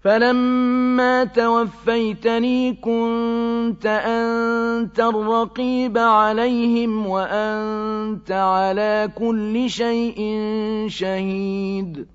فلما توفيتني كنت أنت الرقيب عليهم وأنت على كل شيء شهيد